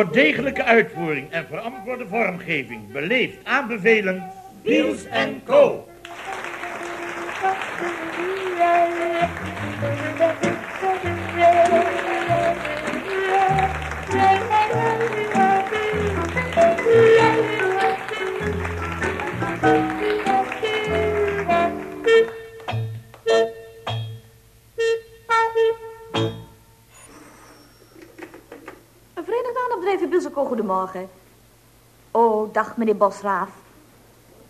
Voor degelijke uitvoering en verantwoorde vormgeving beleefd aanbevelen... Niels en Co. goedemorgen. Oh, dag meneer Bosraaf.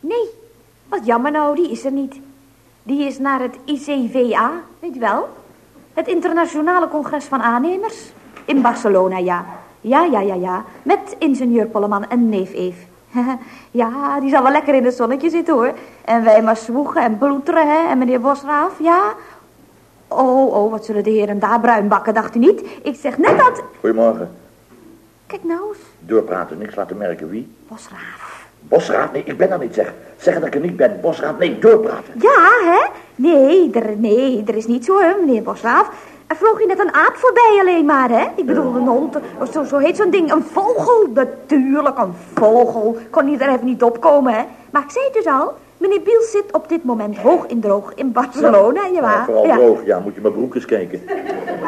Nee, wat jammer nou, die is er niet. Die is naar het ICVA, weet je wel? Het Internationale Congres van Aannemers. In Barcelona, ja. Ja, ja, ja, ja. Met ingenieur Polleman en neef Eve. ja, die zal wel lekker in het zonnetje zitten, hoor. En wij maar zwoegen en bloeteren, hè. En meneer Bosraaf, ja. Oh, oh, wat zullen de heren daar bruin bakken, dacht u niet? Ik zeg net dat... Goedemorgen. Kijk nou eens, Doorpraten, niks laten merken. Wie? Bosraaf. Bosraad? Nee, ik ben er niet, zeg. Zeggen dat ik er niet ben. Bosraad, nee, doorpraten. Ja, hè? Nee, er, nee, er is niet zo, hè, meneer Bosraaf. Er vloog hier net een aap voorbij alleen maar, hè? Ik bedoel, een hond, of zo, zo heet zo'n ding. Een vogel, natuurlijk, een vogel. Kon niet er even niet opkomen, hè? Maar ik zei het dus al, meneer Biels zit op dit moment hoog in droog in Barcelona, ja, Ja, vooral ja. droog, ja. Moet je mijn broek eens kijken.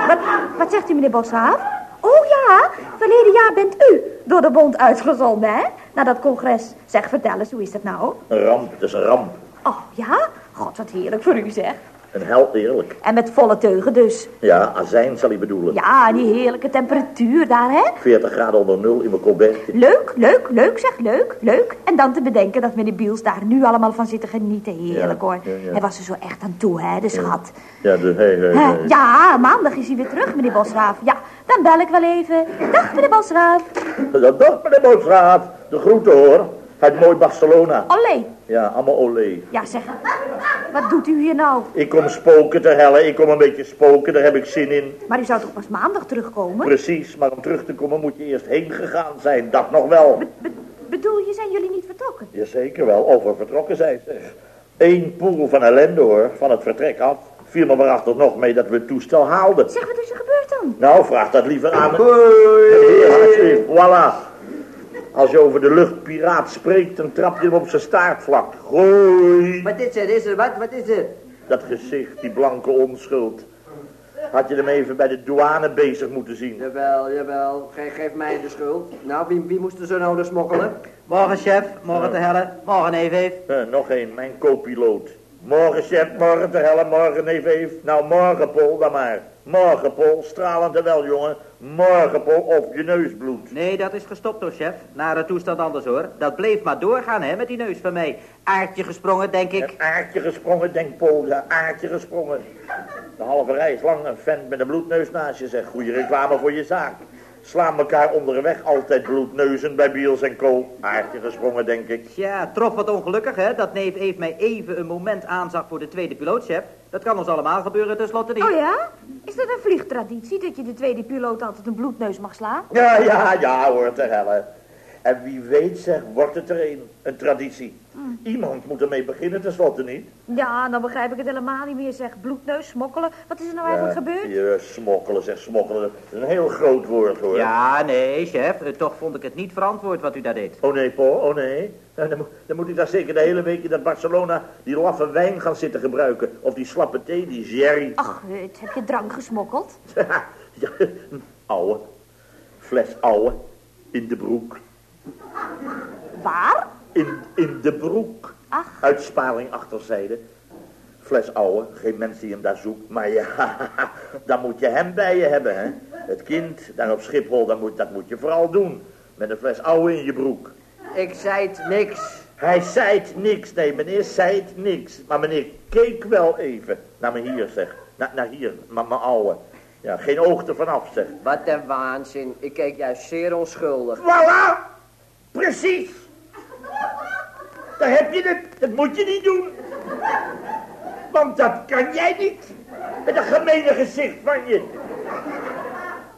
Wat, wat zegt u, meneer Bosraaf? Oh ja, verleden jaar bent u door de bond uitgezonden, hè? Naar dat congres. Zeg, vertel eens, hoe is dat nou? Een ramp, het is een ramp. Oh, ja? God, wat heerlijk voor u, zeg. Een hel, eerlijk. En met volle teugen dus. Ja, azijn zal hij bedoelen. Ja, die heerlijke temperatuur daar, hè? 40 graden onder nul in mijn colbertje. Leuk, leuk, leuk, zeg, leuk, leuk. En dan te bedenken dat meneer Biels daar nu allemaal van zit te genieten. Heerlijk, Ja, hoor. ja, ja. Hij was er zo echt aan toe, hè, de schat. Ja, de, hey, hey. Ja, maandag is hij weer terug, meneer Bosraaf. Ja, dan bel ik wel even. Dag, meneer Bosraaf. Dag, meneer Bosraad. De groeten, hoor. Uit mooi Barcelona. Olé. Ja, allemaal olé. Ja, zeg, wat doet u hier nou? Ik kom spoken te hellen. Ik kom een beetje spoken. Daar heb ik zin in. Maar u zou toch pas maandag terugkomen? Precies, maar om terug te komen moet je eerst heen gegaan zijn. Dat nog wel. Be- bedoel je, zijn jullie niet vertrokken? Jazeker wel, over vertrokken zijn zeg. Eén poel van ellende hoor, van het vertrek af. Viel me waarachtig nog mee dat we het toestel haalden. Zeg, wat is er gebeurd dan? Nou, vraag dat liever aan alsjeblieft, voilà. Als je over de luchtpiraat spreekt, dan trap je hem op zijn staartvlak. Gooi. Wat is er? Is er wat? Wat is er? Dat gezicht, die blanke onschuld. Had je hem even bij de douane bezig moeten zien. Jawel, jawel. Ge geef mij de schuld. Nou, wie, wie moest er zo nodig smokkelen? Morgen chef, morgen te hellen, morgen even even. Eh, nog één, mijn co-piloot. Morgen chef, morgen te hellen, morgen even even. Nou, morgen Pol, dan maar. Morgen Pol, stralend en wel jongen. Morgen Pol, of je neus bloedt. Nee, dat is gestopt hoor chef. Nare toestand anders hoor. Dat bleef maar doorgaan hè, met die neus van mij. Aardje gesprongen denk ik. Een aardje gesprongen, denkt Pol, ja, aardje gesprongen. De halve reis lang een vent met een bloedneus naast je, zeg. Goeie reclame voor je zaak. Slaan elkaar onderweg altijd bloedneuzen bij Biels en Co. Aardje gesprongen, denk ik. Tja, trof wat ongelukkig hè, dat neef Eve mij even een moment aanzag voor de tweede pilootchef. Dat kan ons allemaal gebeuren tenslotte niet. Oh ja? Is dat een vliegtraditie dat je de tweede piloot altijd een bloedneus mag slaan? Ja, ja, ja hoor, te hellen. En wie weet zeg, wordt het er een, een traditie. Iemand moet ermee beginnen, tenslotte niet. Ja, dan begrijp ik het helemaal niet meer. Zeg, bloedneus, smokkelen. Wat is er nou eigenlijk gebeurd? Je smokkelen, zeg smokkelen. Dat is een heel groot woord hoor. Ja, nee chef, eh, toch vond ik het niet verantwoord wat u daar deed. Oh nee, Paul, oh nee. Eh, Dan, moet- dan moet ik daar zeker de hele week in dat Barcelona die laffe wijn gaan zitten gebruiken. Of die slappe thee, die sherry. Ach, het, heb je drank gesmokkeld? ja, ouwe. Fles ouwe. In de broek. Waar? In, in de broek. Ach. Uitspaling achterzijde. Fles ouwe, geen mens die hem daar zoekt. Maar ja, dan moet je hem bij je hebben, hè. Het kind, daar op Schiphol, dat moet, dat moet je vooral doen. Met een fles ouwe in je broek. Ik zei het niks. Hij zei het niks, nee, meneer zei het niks. Maar meneer keek wel even naar me hier, zeg. Naar, naar hier, naar mijn ouwe. Ja, geen oog ervan af, zeg. Wat een waanzin. Ik keek juist zeer onschuldig. Voilà! Precies! Daar heb je het. Dat moet je niet doen. Want dat kan jij niet. Met een gemene gezicht van je.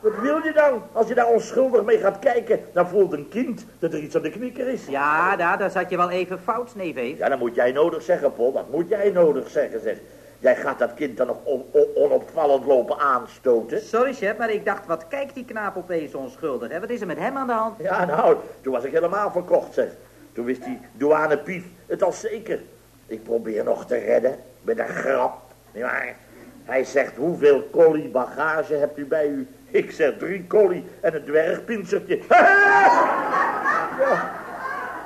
Wat wil je dan? Als je daar onschuldig mee gaat kijken, dan voelt een kind dat er iets aan de knikker is. Ja, daar, daar zat je wel even fout, Eve. Ja, dan moet jij nodig zeggen, Paul. Dat moet jij nodig zeggen, zeg. Jij gaat dat kind dan nog on- on- onopvallend lopen aanstoten? Sorry, chef, maar ik dacht, wat kijkt die knaap opeens onschuldig, hè? Wat is er met hem aan de hand? Ja, nou, toen was ik helemaal verkocht, zeg. Toen wist die douane Pief het al zeker. Ik probeer nog te redden met een grap. Nietwaar? Hij zegt, hoeveel collie bagage hebt u bij u? Ik zeg, drie collie en een dwergpinsertje.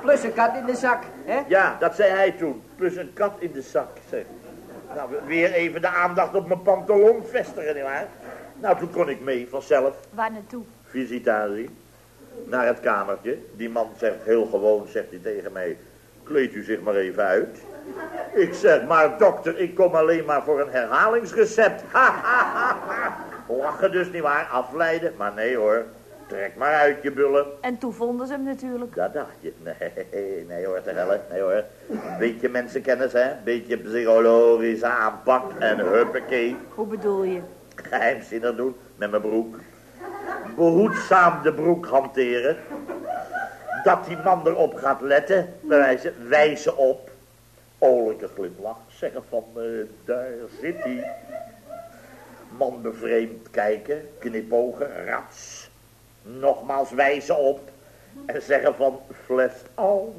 Plus een kat in de zak, hè? ja, dat zei hij toen. Plus een kat in de zak, zeg. Nou, weer even de aandacht op mijn pantalon vestigen, nietwaar? Nou, toen kon ik mee vanzelf. Waar naartoe? visitatie naar het kamertje. Die man zegt heel gewoon, zegt hij tegen mij, kleed u zich maar even uit. Ik zeg, maar dokter, ik kom alleen maar voor een herhalingsrecept. Ha, ha, ha, ha. Lachen dus niet waar, afleiden. Maar nee hoor, trek maar uit je bullen. En toen vonden ze hem natuurlijk. Dat dacht je. Nee, nee hoor, te helle. Nee hoor. Een beetje mensenkennis, hè. Beetje psychologische aanpak en huppakee Hoe bedoel je? geheimzinnig doen met mijn broek. Behoedzaam de broek hanteren. Dat die man erop gaat letten. Wijzen, wijzen op. Olijke glimlach. Zeggen van, eh, daar zit hij. Man bevreemd kijken. Knipogen. Rats. Nogmaals wijzen op. En zeggen van, fles ouwe.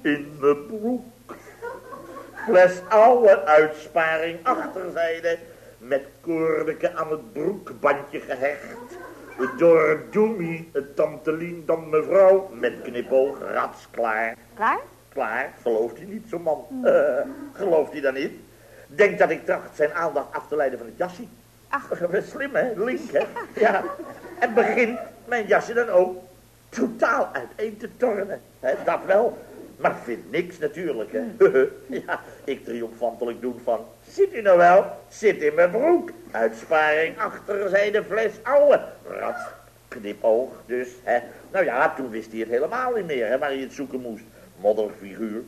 In mijn broek. Fles oude uitsparing achterzijde met koordeke aan het broekbandje gehecht. Door Doemie, het tante Lien, dan mevrouw, met knipoog, rats klaar. Klaar? Klaar, gelooft hij niet, zo'n man. Eh, gelooft hij dan niet? Denkt dat ik tracht zijn aandacht af te leiden van het jasje. Ach. Slim, hè? Link, hè? Ja. En begint mijn jasje dan ook totaal uiteen te tornen. Hè? Dat wel. Maar vindt niks natuurlijk, hè? ja, ik triomfantelijk doen van... Ziet u nou wel? Zit in mijn broek. Uitsparing achterzijde fles ouwe. Rat, knipoog dus, hè? Nou ja, toen wist hij het helemaal niet meer, hè? Waar hij het zoeken moest. Modderfiguur.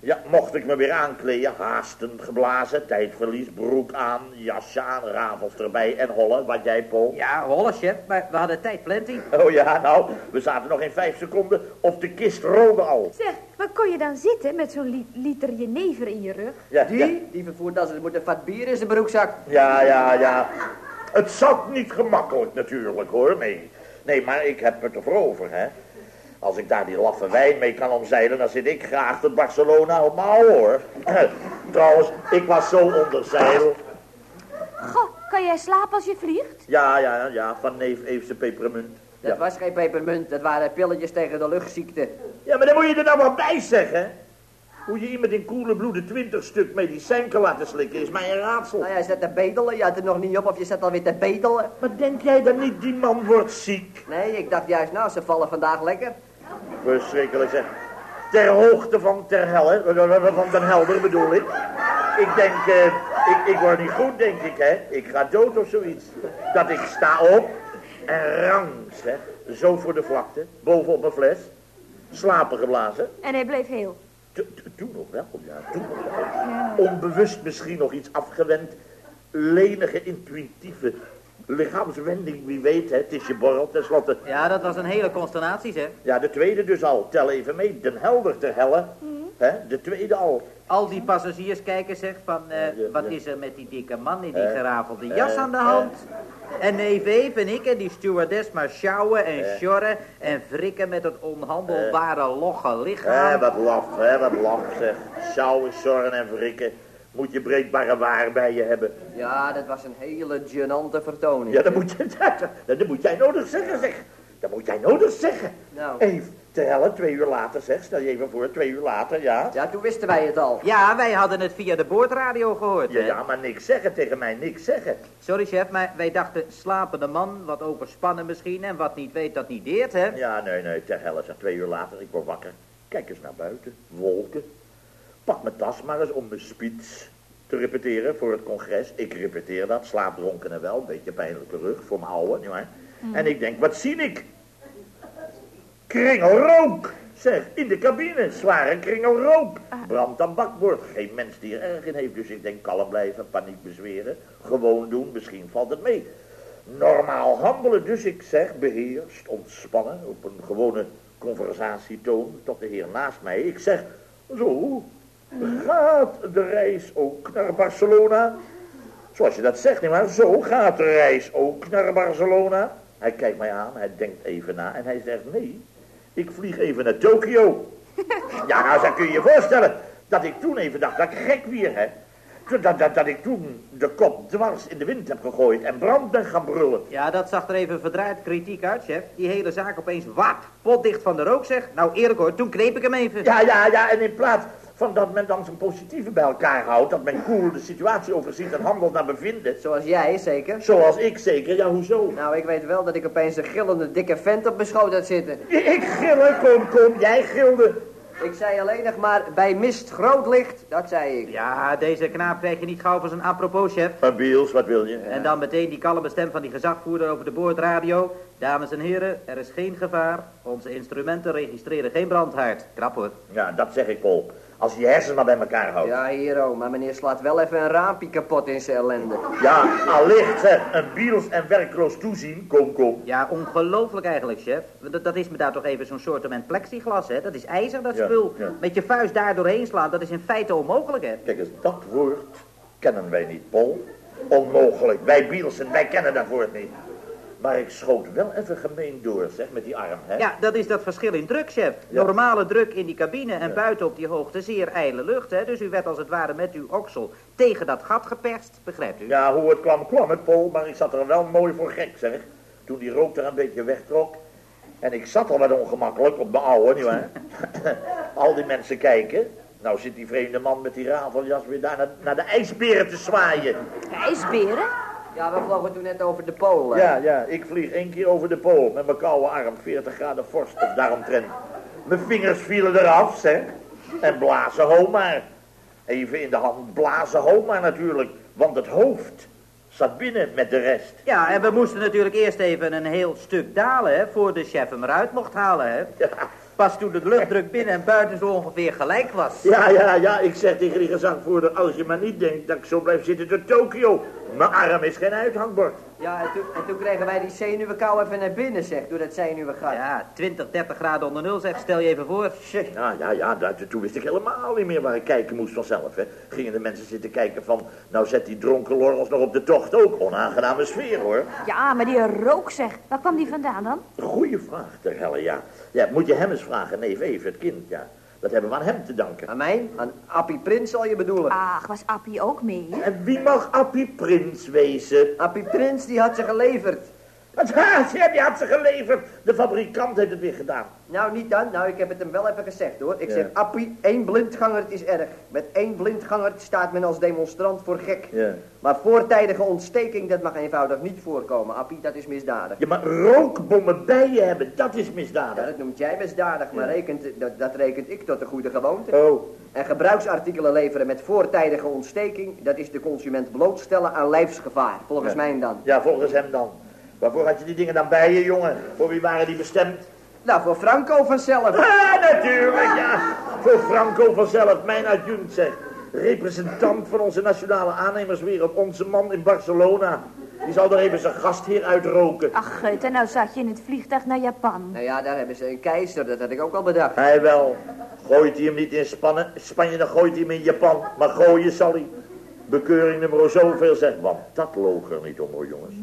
Ja, mocht ik me weer aankleden, haastend geblazen, tijdverlies, broek aan, jasje aan, rafels erbij en hollen, wat jij, Paul. Ja, holle, chef, maar we hadden tijd plenty. Oh ja, nou, we zaten nog in vijf seconden of de kist rolde al. Zeg, maar kon je dan zitten met zo'n li- liter jenever in je rug? Ja, Die, ja, die vervoert als het moet een vat bier in zijn broekzak. ja, ja, ja. Het zat niet gemakkelijk natuurlijk, hoor, nee. Nee, maar ik heb het over, hè. Als ik daar die laffe wijn mee kan omzeilen, dan zit ik graag tot Barcelona op mijn ouwe, hoor. Trouwens, ik was zo onder zeil. Goh, kan jij slapen als je vliegt? Ja, ja, ja, van neef Eefse pepermunt. Dat Ja. was geen pepermunt, dat waren pilletjes tegen de luchtziekte. Ja, maar dan moet je er nou wel bij zeggen. Hoe je iemand in koele bloeden twintig stuk medicijn kan laten slikken is mij een raadsel. Nou ja, je zat te bedelen, je had er nog niet op of je zat alweer te bedelen. Maar denk jij dan niet, die man wordt ziek? Nee, ik dacht juist, nou, ze vallen vandaag lekker. Verschrikkelijk zeg. Ter hoogte van Ter Helle, van Den Helder bedoel ik. Ik denk, eh, ik, ik word niet goed, denk ik, hè. Ik ga dood of zoiets. Dat ik sta op en rangs, hè. Zo voor de vlakte, bovenop een fles. Slapen geblazen. En hij bleef heel. To- to- Toen nog wel, ja, toen nog wel. Onbewust misschien nog iets afgewend. Lenige, intuïtieve lichaamswending, wie weet, hè. Het is je borrel, tenslotte. Ja, dat was een hele consternatie, zeg. Ja, de tweede dus al. Tel even mee. Den Helder ter helle. Hè? De tweede al. Al die passagiers kijken, zeg, van, eh, Ja, ja, wat ja. is er met die dikke man in die Eh, gerafelde jas eh, aan de eh. hand? En neef Eve en ik en die stewardess maar sjouwen en sjorren en wrikken met het onhandelbare logge lichaam. Hè, wat laf, hè, wat laf zeg. Sjouwen, zorgen en wrikken. Moet je breekbare waar bij je hebben. Ja, dat was een hele gênante vertoning. Ja, dat moet, je, dat, dat moet jij nodig zeggen, zeg. Dat moet jij nodig zeggen. Nou, Even ter helle, twee uur later, zeg. Stel je even voor, twee uur later, ja. ja, toen wisten wij het al. Ja, wij hadden het via de boordradio gehoord. Ja, hè. ja, maar niks zeggen tegen mij, niks zeggen. Sorry, chef, maar wij dachten slapende man, wat overspannen misschien en wat niet weet, dat niet deert, hè? Ja, nee, nee, ter helle, zeg. Twee uur later, ik word wakker. Kijk eens naar buiten. Wolken. Pak mijn tas maar eens om mijn spits te repeteren voor het congres. Ik repeteer dat, slaapdronken en wel. Een beetje pijnlijke rug voor mijn ouwe, nietwaar? En ik denk, wat zie ik? Kringelrook! Zeg, in de cabine, zware kringelrook. Brand aan bakboord. Geen mens die er erg in heeft, dus ik denk kalm blijven, paniek bezweren. Gewoon doen, misschien valt het mee. Normaal handelen, dus ik zeg beheerst, ontspannen, op een gewone conversatietoon tot de heer naast mij. Ik zeg, zo, Gaat de reis ook naar Barcelona? Zoals je dat zegt, niet maar zo gaat de reis ook naar Barcelona. Hij kijkt mij aan, hij denkt even na en hij zegt nee, ik vlieg even naar Tokio. Ja, nou, dan kun je je voorstellen dat ik toen even dacht dat ik gek weer heb. Dat, dat, dat ik toen de kop dwars in de wind heb gegooid en brand ben gaan brullen. Ja, dat zag er even verdraaid kritiek uit, chef. Die hele zaak opeens wap, potdicht van de rook, zeg. Nou, eerlijk hoor, toen kneep ik hem even. Ja, ja, ja, en in plaats van dat men dan zijn positieve bij elkaar houdt, dat men cool de situatie overziet en handelt naar bevinden. Zoals jij, zeker? Zoals ik zeker, ja, hoezo? Nou, ik weet wel dat ik opeens een gillende dikke vent op mijn schoot had zitten. Ik gillen, kom, kom, jij gilde. Ik zei alleen nog maar, bij mist groot licht, dat zei ik. Ja, deze knaap krijg je niet gauw voor zijn apropos, chef. Maar Biels, wat wil je? En dan meteen die kalme stem van die gezagvoerder over de boordradio. Dames en heren, er is geen gevaar. Onze instrumenten registreren geen brandhaard. Krap hoor. Ja, dat zeg ik, Paul. Als je je hersens maar bij elkaar houdt. Ja, hero, maar meneer slaat wel even een raampje kapot in zijn ellende. Ja, allicht, zeg. Een Biels en werkloos toezien, kom, kom. Ja, ongelooflijk eigenlijk, chef. Dat, dat is me daar toch even zo'n soort van plexiglas, hè. Dat is ijzer, dat Ja, spul. ja. Met je vuist daar doorheen slaan, dat is in feite onmogelijk, hè. Kijk eens, dat woord kennen wij niet, Paul. Onmogelijk. Wij Bielsen, wij kennen dat woord niet. Maar ik schoot wel even gemeen door, zeg, met die arm, hè? Ja, dat is dat verschil in druk, chef. Ja. Normale druk in die cabine en buiten op die hoogte zeer ijle lucht, hè. Dus u werd als het ware met uw oksel tegen dat gat geperst, begrijpt u? Ja, hoe het kwam, kwam het, Paul. Maar ik zat er wel mooi voor gek, zeg. Toen die rook er een beetje wegtrok. En ik zat al wat ongemakkelijk op mijn ouwe, nietwaar? al die mensen kijken. Nou zit die vreemde man met die rafeljas weer daar naar, naar de ijsberen te zwaaien. IJsberen? Ja, we vlogen toen net over de Polen. Ja, ja, ik vlieg één keer over de pool met mijn koude arm, 40 graden vorst of daaromtrent. Mijn vingers vielen eraf, zeg. En blazen homa. Even in de hand blazen homa natuurlijk, want het hoofd zat binnen met de rest. Ja, en we moesten natuurlijk eerst even een heel stuk dalen, hè, voor de chef hem eruit mocht halen, hè. Ja, Pas toen de luchtdruk binnen en buiten zo ongeveer gelijk was. ja, ja, ja, ik zeg tegen die gezagvoerder, als je maar niet denkt dat ik zo blijf zitten tot Tokio. Mijn arm is geen uithangbord. Ja, en toen, en toen kregen wij die zenuwenkou even naar binnen, zeg, door dat zenuwengat. Ja, 20, 30 graden onder nul, zeg, stel je even voor. Shit. Ja, ja, ja, dat, toen wist ik helemaal niet meer waar ik kijken moest vanzelf. Hè. Gingen de mensen zitten kijken van, nou zet die dronken lorrels nog op de tocht ook. Onaangename sfeer hoor. Ja, maar die rook zeg. Waar kwam die vandaan dan? Goeie vraag, ter helle, ja. Ja, moet je hem eens vragen, neef even, het kind, ja. Dat hebben we aan hem te danken. Aan mij? Aan Appie Prins zal je bedoelen. Ach, was Appie ook mee? En wie mag Appie Prins wezen? Appie Prins, die had ze geleverd. Wat haast, ja, die had ze geleverd. De fabrikant heeft het weer gedaan. Nou, niet dan. Nou, ik heb het hem wel even gezegd, hoor. Ik Ja. zeg, Appie, één blindganger, het is erg. Met één blindganger staat men als demonstrant voor gek. Ja. Maar voortijdige ontsteking, dat mag eenvoudig niet voorkomen, Appie. Dat is misdadig. Ja, maar rookbommen bij je hebben, dat is Ja, misdadig. dat noemt jij misdadig, maar Ja. rekent, dat, dat rekent ik tot de goede gewoonte. Oh, En gebruiksartikelen leveren met voortijdige ontsteking, dat is de consument blootstellen aan lijfsgevaar. Volgens Ja. mij dan. ja, volgens hem dan. Waarvoor had je die dingen dan bij je, jongen? Voor wie waren die bestemd? Nou, voor Franco vanzelf. Ah, natuurlijk, ja. Voor Franco vanzelf, mijn adjunct zeg. Representant van onze nationale aannemerswereld, onze man in Barcelona. Die zal er even zijn gastheer uitroken. Ach, gut, en nou zat je in het vliegtuig naar Japan. Nou ja, daar hebben ze een keizer, dat had ik ook al bedacht. Hij wel. Gooit hij hem niet in Spannen, Spanje, dan gooit hij hem in Japan. Maar gooien zal hij. Bekeuring nummer zoveel zegt, want dat loog er niet om hoor jongens.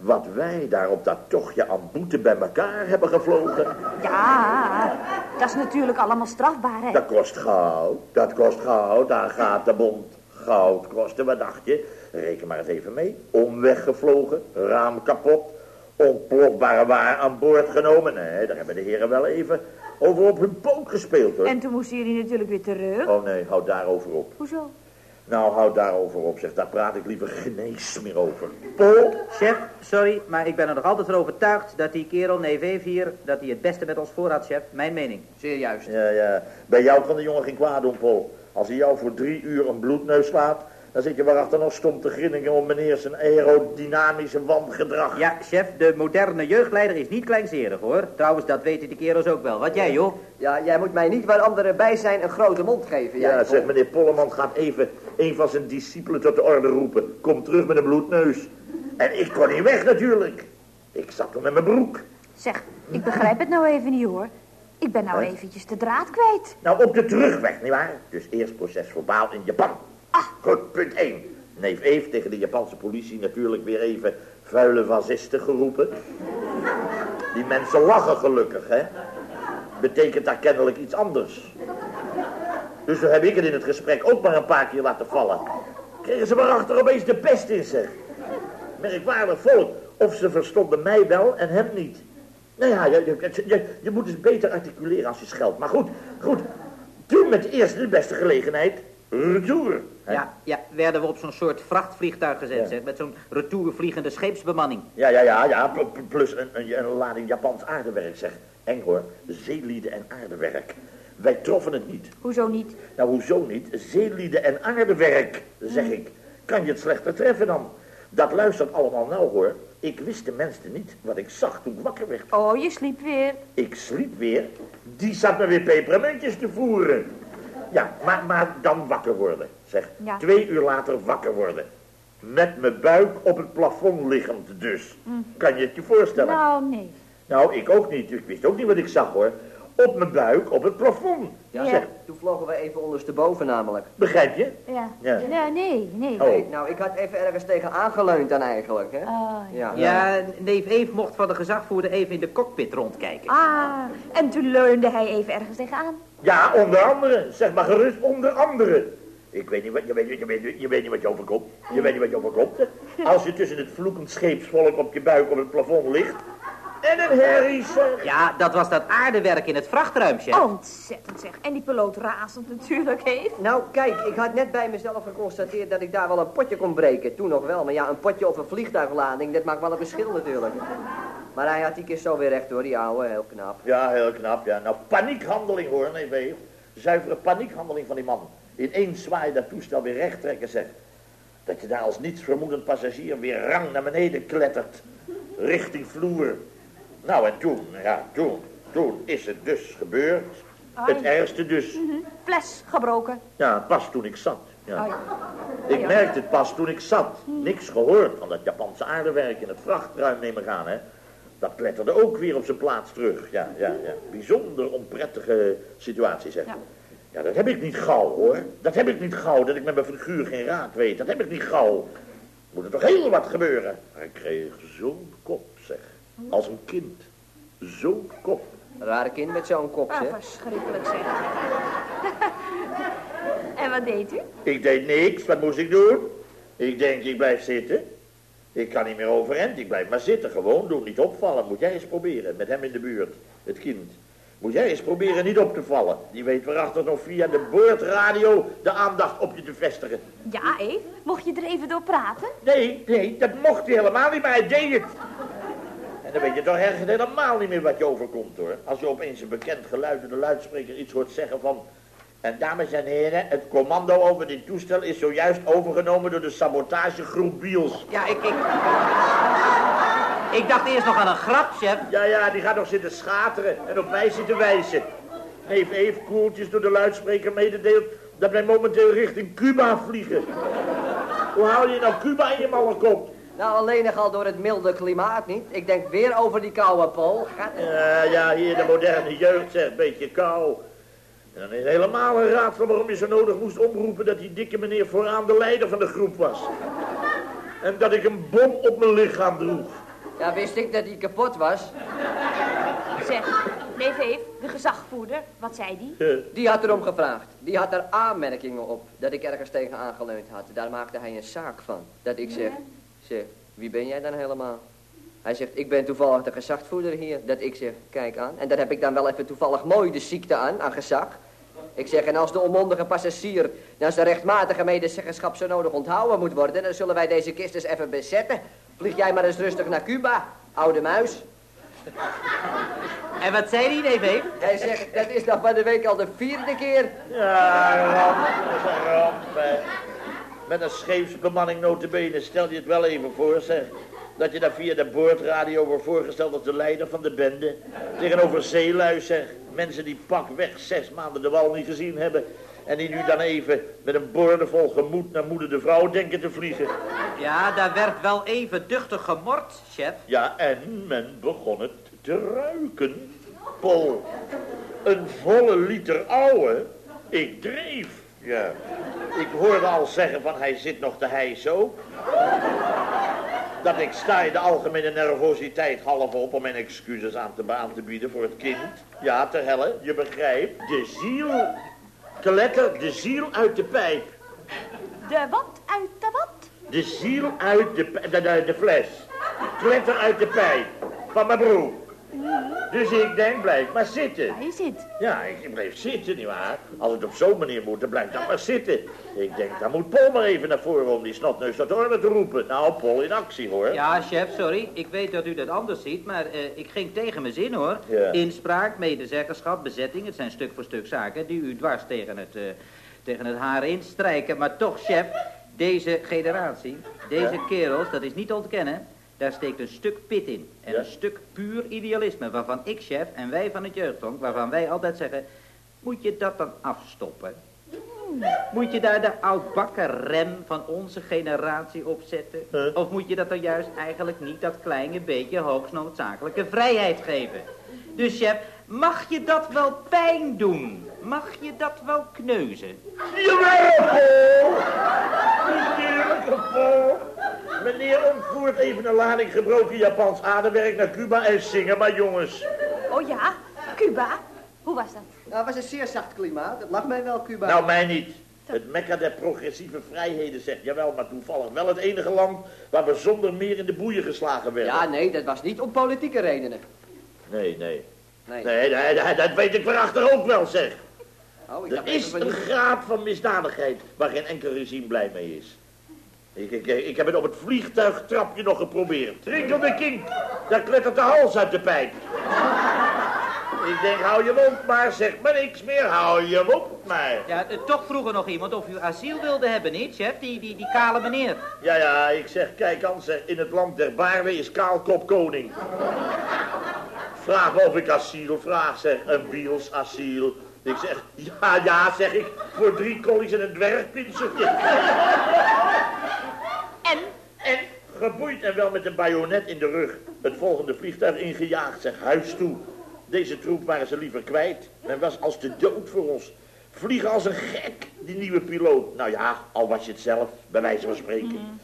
Wat wij daar op dat tochtje aan boete bij elkaar hebben gevlogen. Ja, dat is natuurlijk allemaal strafbaar, hè? Dat kost goud, dat kost goud, daar gaat de bond. Goud kosten, wat dacht je? Reken maar eens even mee. Omweg gevlogen, raam kapot, ontplofbare waar aan boord genomen. Nee, daar hebben de heren wel even over op hun poot gespeeld hoor. En toen moesten jullie natuurlijk weer terug. Oh nee, houd daarover op. Hoezo? Nou, houd daarover op, zeg. Daar praat ik liever genees meer over. Paul? Chef, sorry, maar ik ben er nog altijd van overtuigd dat die kerel, neef Eef hier, dat hij het beste met ons voor had, chef. Mijn mening. Zeer juist. Ja, ja. Bij jou kan de jongen geen kwaad doen, Paul. Als hij jou voor drie uur een bloedneus slaat... dan zit je waarachter nog stom te grinniken om meneer zijn aerodynamische wangedrag. Ja, chef, de moderne jeugdleider is niet kleinzerig, hoor. Trouwens, dat weten die kerels ook wel. Wat jij, joh? Ja, jij moet mij niet waar anderen bij zijn een grote mond geven. jij, Ja, zeg, meneer Polleman gaat even een van zijn discipelen tot de orde roepen. Kom terug met een bloedneus. En ik kon niet weg natuurlijk. Ik zat toen met mijn broek. Zeg, ik begrijp het nou even niet, hoor. Ik ben nou eventjes de draad kwijt. Nou, op de terugweg, nietwaar? Dus eerst proces verbaal in Japan. Ah. Goed, punt 1. Neef Eve tegen de Japanse politie natuurlijk weer even vuile vasisten geroepen. Die mensen lachen gelukkig, hè? Betekent daar kennelijk iets anders. Dus zo heb ik het in het gesprek ook maar een paar keer laten vallen. Kregen ze maar achter opeens de pest in zich. Merkwaardig volk. Of ze verstonden mij wel en hem niet. Nou ja, je, je, je, moet dus beter articuleren als je scheldt. Maar goed, goed. Toen met de eerste de beste gelegenheid, retour. hè? Ja, ja, werden we op zo'n soort vrachtvliegtuig gezet, Ja. zeg, met zo'n retourvliegende scheepsbemanning. Ja, ja, ja, ja. pl- pl- Plus een, een, een lading Japans aardewerk, zeg. Eng hoor, zeelieden en aardewerk. Wij troffen het niet. Hoezo niet? Nou, hoezo niet? Zeelieden en aardewerk, zeg ik. Kan je het slechter treffen dan? Dat luistert allemaal nauw hoor. Ik wist tenminste niet wat ik zag toen ik wakker werd. Oh, je sliep weer. Ik sliep weer. Die zat me weer pepermuntjes te voeren. Ja, maar, maar dan wakker worden, zeg. Ja. Twee uur later wakker worden. Met mijn buik op het plafond liggend dus. Kan je het je voorstellen? Nou, nee. Nou, ik ook niet. Ik wist ook niet wat ik zag hoor. Op mijn buik op het plafond. Ja, Zeg, toen vlogen we even ondersteboven namelijk. begrijp je? Ja. Ja. Nee, nee, nee. Oh. Nee, nou, ik had even ergens tegen aangeleund dan eigenlijk, hè? Ah, ja. Ja. Ja, neef Eve mocht van de gezagvoerder even in de cockpit rondkijken. Ah, en toen leunde hij even ergens tegenaan. Ja, onder andere. Zeg maar gerust, onder andere. Ik weet niet wat je weet, je weet, je weet niet wat je overkomt. Je weet niet wat je overkomt. Als je tussen het vloekend scheepsvolk op je buik op het plafond ligt. En een herrie zeg. Ja, dat was dat aardewerk in het vrachtruimje. Ontzettend zeg. En die piloot razend natuurlijk heeft. Nou, kijk, ik had net bij mezelf geconstateerd dat ik daar wel een potje kon breken. Toen nog wel, maar ja, een potje op een vliegtuiglading, dat maakt wel een verschil natuurlijk. Maar hij had die keer zo weer recht hoor, die ouwe, heel knap. Ja, heel knap, ja. Nou, paniekhandeling hoor, nee, weet je. Zuivere paniekhandeling van die man. In één zwaai dat toestel weer recht trekken, zeg. Dat je daar als nietsvermoedend passagier weer rang naar beneden klettert. Richting vloer. Nou, en toen, ja, toen, toen is het dus gebeurd. Het ergste dus. Fles gebroken. Ja, pas toen ik zat. Ja. Oh, ja. Ik merkte het pas toen ik zat. Niks gehoord van dat Japanse aardewerk in het vrachtruim nemen gaan, hè. Dat kletterde ook weer op zijn plaats terug. Ja, ja, ja. Bijzonder onprettige situatie, zeg. Ja. Ja, dat heb ik niet gauw, hoor. Dat heb ik niet gauw, dat ik met mijn figuur geen raad weet. Dat heb ik niet gauw. Moet er toch heel wat gebeuren. Maar ik kreeg zo'n kop, zeg. Als een kind. Zo'n kop. Rare kind met zo'n kop, Ah, zeg. verschrikkelijk zeg. en wat deed u? Ik deed niks, wat moest ik doen? Ik denk, ik blijf zitten. Ik kan niet meer overeind, ik blijf maar zitten. Gewoon doen, niet opvallen. Moet jij eens proberen, met hem in de buurt, het kind. Moet jij eens proberen niet op te vallen. Die weet waarachtig nog via de boordradio de aandacht op je te vestigen. Ja, Eve. Mocht je er even door praten? Nee, nee, dat mocht hij helemaal niet, maar hij deed het. En dan weet je toch ergens helemaal niet meer wat je overkomt, hoor. Als je opeens een bekend geluid in de luidspreker iets hoort zeggen van... En dames en heren, het commando over dit toestel is zojuist overgenomen door de sabotagegroep Biels. Ja, ik, ik... Ik dacht eerst nog aan een grap, chef. Ja, ja, die gaat nog zitten schateren en op mij zitten wijzen. Neef Eve koeltjes door de luidspreker mededeelt dat wij momenteel richting Cuba vliegen. Hoe haal je nou Cuba in je malle kop? Nou, alleen nog al door het milde klimaat niet. Ik denk weer over die koude pool. Gaat- Ja, ja, hier de moderne jeugd zegt, beetje kou. En dan is helemaal een raadsel waarom je zo nodig moest omroepen dat die dikke meneer vooraan de leider van de groep was. En dat ik een bom op mijn lichaam droeg. Ja, wist ik dat die kapot was. Zeg, neef Eve, de gezagvoerder, wat zei die? Eh, Die had erom gevraagd. Die had er aanmerkingen op dat ik ergens tegen aangeleund had. Daar maakte hij een zaak van. Dat ik zeg, zeg, wie ben jij dan helemaal? Hij zegt, ik ben toevallig de gezagvoerder hier. Dat ik zeg, kijk aan. En daar heb ik dan wel even toevallig mooi de ziekte aan, aan gezag. Ik zeg, en als de onmondige passagier naar zijn rechtmatige medezeggenschap zo nodig onthouden moet worden, dan zullen wij deze kist eens even bezetten. Vlieg jij maar eens rustig naar Cuba, oude muis. En wat zei die, neef? Hij zegt, dat is nog van de week al de vierde keer. Ja, ramp, dat is een ramp. hè. Met een scheepsbemanning notabene, stel je het wel even voor, zeg. Dat je daar via de boordradio wordt voorgesteld als de leider van de bende. Tegenover zeelui, zeg. Mensen die pakweg zes maanden de wal niet gezien hebben. En die nu dan even met een boordevol gemoed naar moeder de vrouw denken te vliegen. Ja, daar werd wel even duchtig gemord, chef. Ja, en men begon het te ruiken. Pol. Een volle liter ouwe? Ik dreef, ja. Ik hoorde al zeggen van hij zit nog te hijsen ook. Dat ik sta in de algemene nervositeit half op om mijn excuses aan te, aan te bieden voor het kind. Ja, ter helle, je begrijpt. De ziel, kletter de ziel uit de pijp. De wat uit de wat? De ziel uit de, de, de, de fles. Kletter uit de pijp. Van mijn broek. Dus ik denk, blijf maar zitten. Hij zit. Ja, ik bleef zitten, nietwaar? Als het op zo'n manier moet, dan blijf dan maar zitten. Ik denk, dan moet Paul maar even naar voren om die snotneus tot orde te roepen. Nou, Paul in actie, hoor. Ja, chef, sorry. Ik weet dat u dat anders ziet, maar eh, ik ging tegen mijn zin, hoor. Ja. Inspraak, medezeggenschap, bezetting, het zijn stuk voor stuk zaken die u dwars tegen het, eh, tegen het haar instrijken. Maar toch, chef, deze generatie, deze Ja. kerels, dat is niet te ontkennen, daar steekt een stuk pit in. En Ja. een stuk puur idealisme, waarvan ik, chef, en wij van het jeugdhonk, waarvan wij altijd zeggen, moet je dat dan afstoppen? Moet je daar de oudbakken rem van onze generatie op zetten? Huh? Of moet je dat dan juist eigenlijk niet dat kleine beetje hoogst noodzakelijke vrijheid geven? Dus chef, mag je dat wel pijn doen? Mag je dat wel kneuzen? Jawel, Paul! Natuurlijke Paul! Meneer ontvoert even een lading gebroken Japans aderwerk naar Cuba en zingen maar, jongens. Oh ja, Cuba. Hoe was dat? Nou, het was een zeer zacht klimaat. Het lag mij wel, Cuba. Nou, mij niet. Het mekka der progressieve vrijheden zegt, jawel, maar toevallig wel het enige land waar we zonder meer in de boeien geslagen werden. Ja, nee, dat was niet om politieke redenen. Nee, nee. Nee. Nee, dat weet ik waarachter ook wel, zeg. Oh, ik Er is een niet- graad van misdadigheid waar geen enkel regime blij mee is. Ik, ik, ik heb het op het vliegtuigtrapje nog geprobeerd. Trinkel de kink, daar klettert de hals uit de pijp. Ik denk, hou je mond maar, zeg maar niks meer, hou je mond maar. Ja, eh, toch vroeg er nog iemand of u asiel wilde hebben, niet, chef? Die, die, die kale meneer. Ja, ja, ik zeg, kijk aan, zeg, in het land der baarden is kaalkop koning. Vraag me of ik asiel vraag, zeg, een biels asiel. Ik zeg, ja, ja, zeg ik, voor drie collies en een dwergpinseltje. Geboeid en wel met een bajonet in de rug. Het volgende vliegtuig ingejaagd, zeg, huis toe. Deze troep waren ze liever kwijt. Men was als de dood voor ons. Vliegen als een gek, die nieuwe piloot. Nou ja, al was je het zelf, bij wijze van spreken.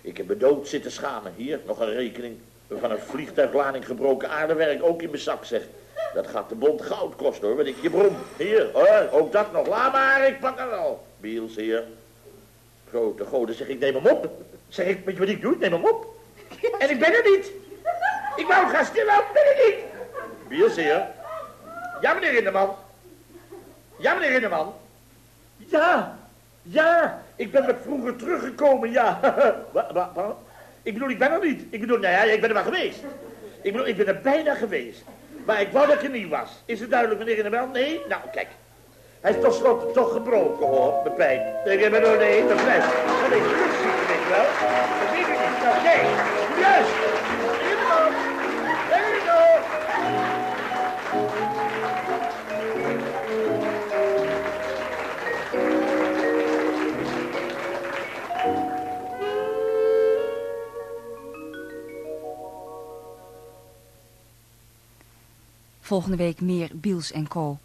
Ik heb me dood zitten schamen. Hier, nog een rekening. Van een vliegtuiglading gebroken aardewerk ook in mijn zak, zeg. Dat gaat de bond goud kosten, hoor. Wat ik je brom. Hier, hoor, ook dat nog. Laat maar, ik pak er al. Biels, hier. Grote goden, zeg ik, neem hem op. Zeg ik, weet je wat ik doe? Ik neem hem op. En ik ben er niet. Ik wou gaan stillen, ben ik niet. Biels, hier. Ja, meneer Rinderman. Ja, meneer Rinderman. Ja, ja, ik ben wat vroeger teruggekomen, ja. Ik bedoel, ik ben er niet. Ik bedoel, nou ja, ik ben er maar geweest. Ik bedoel, ik ben er bijna geweest. Maar ik wou dat ik er niet was. Is het duidelijk, meneer Rinderman? Nee? Nou, kijk. Hij is tot slot toch gebroken, hoor, mijn pijn. Ik ben door de hele fles. Dat is je Volgende week meer Biels en Co.